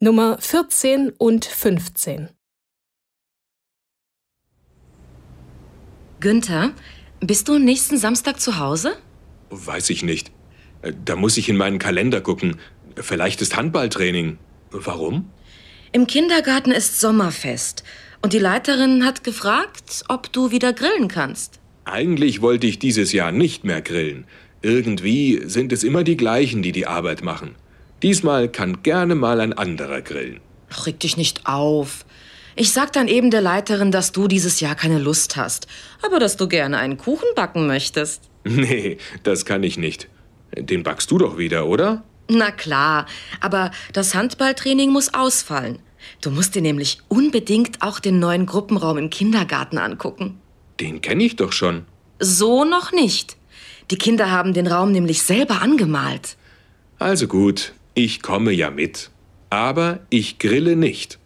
Nummer 14 und 15. Günther, bist du nächsten Samstag zu Hause? Weiß ich nicht. Äh, Da muss ich in meinen Kalender gucken. Vielleicht ist Handballtraining. Warum? Im Kindergarten ist Sommerfest. Und die Leiterin hat gefragt, ob du wieder grillen kannst. Eigentlich wollte ich dieses Jahr nicht mehr grillen. Irgendwie sind es immer die gleichen, die die Arbeit machen. Diesmal kann gerne mal ein anderer grillen. Ach, Reg dich nicht auf. Ich sag dann eben der Leiterin, dass du dieses Jahr keine Lust hast, aber dass du gerne einen Kuchen backen möchtest. Nee, das kann ich nicht. Den backst du doch wieder, oder? Na klar, aber das Handballtraining muss ausfallen. Du musst dir nämlich unbedingt auch den neuen Gruppenraum im Kindergarten angucken. Den kenne ich doch schon. So noch nicht. Die Kinder haben den Raum nämlich selber angemalt. Also gut, ich komme ja mit. Aber ich grille nicht.